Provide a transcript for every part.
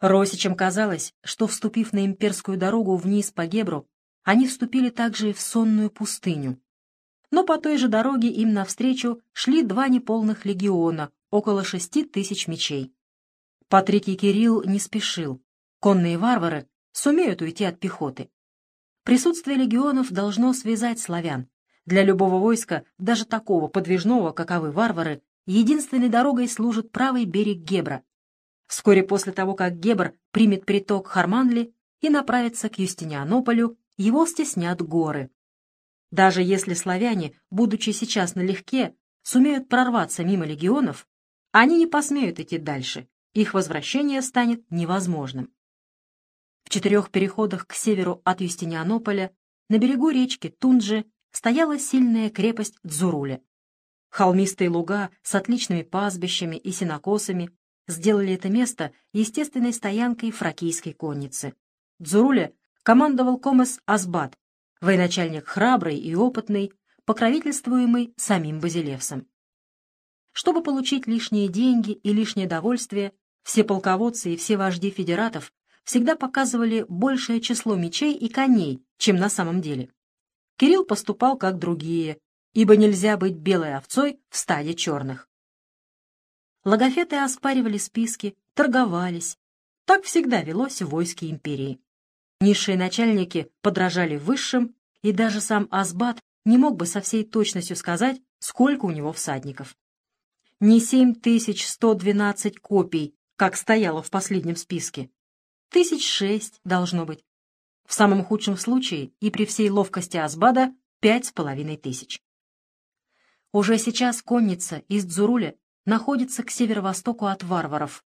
Росичам казалось, что, вступив на имперскую дорогу вниз по Гебру, они вступили также и в сонную пустыню. Но по той же дороге им навстречу шли два неполных легиона, около шести тысяч мечей. Патрик и Кирилл не спешил. Конные варвары сумеют уйти от пехоты. Присутствие легионов должно связать славян. Для любого войска, даже такого подвижного, каковы варвары, единственной дорогой служит правый берег Гебра. Вскоре после того, как Гебр примет приток Харманли и направится к Юстинианополю, его стеснят горы. Даже если славяне, будучи сейчас налегке, сумеют прорваться мимо легионов, они не посмеют идти дальше, их возвращение станет невозможным. В четырех переходах к северу от Юстинианополя на берегу речки Тунджи стояла сильная крепость Дзуруля. Холмистые луга с отличными пастбищами и сенокосами сделали это место естественной стоянкой фракийской конницы. Дзуруля командовал Комес Азбат, военачальник храбрый и опытный, покровительствуемый самим Базилевсом. Чтобы получить лишние деньги и лишнее довольствие, все полководцы и все вожди федератов всегда показывали большее число мечей и коней, чем на самом деле. Кирилл поступал как другие, ибо нельзя быть белой овцой в стаде черных. Логофеты оспаривали списки, торговались. Так всегда велось в войске империи. Низшие начальники подражали высшим, и даже сам Асбат не мог бы со всей точностью сказать, сколько у него всадников. Не 7112 копий, как стояло в последнем списке. Тысяч шесть должно быть. В самом худшем случае и при всей ловкости Асбада пять с половиной тысяч. Уже сейчас конница из Дзуруля находится к северо-востоку от варваров.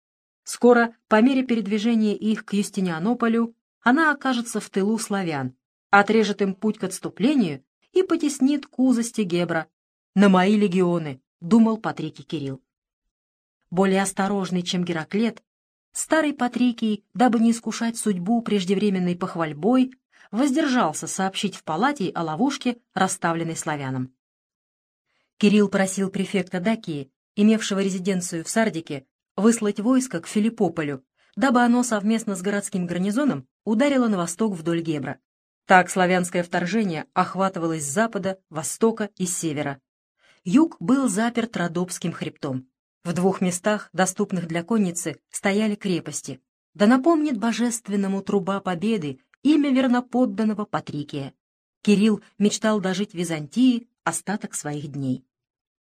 Скоро, по мере передвижения их к Юстинианополю, она окажется в тылу славян, отрежет им путь к отступлению и потеснит к узости Гебра. «На мои легионы», — думал Патрикий Кирилл. Более осторожный, чем Гераклет, старый Патрикий, дабы не искушать судьбу преждевременной похвальбой, воздержался сообщить в палате о ловушке, расставленной славянам. Кирилл просил префекта Дакии, имевшего резиденцию в Сардике, выслать войско к Филиппополю, дабы оно совместно с городским гарнизоном ударило на восток вдоль Гебра. Так славянское вторжение охватывалось с запада, востока и севера. Юг был заперт Родопским хребтом. В двух местах, доступных для конницы, стояли крепости. Да напомнит божественному труба победы имя верноподданного Патрикия. Кирилл мечтал дожить Византии остаток своих дней.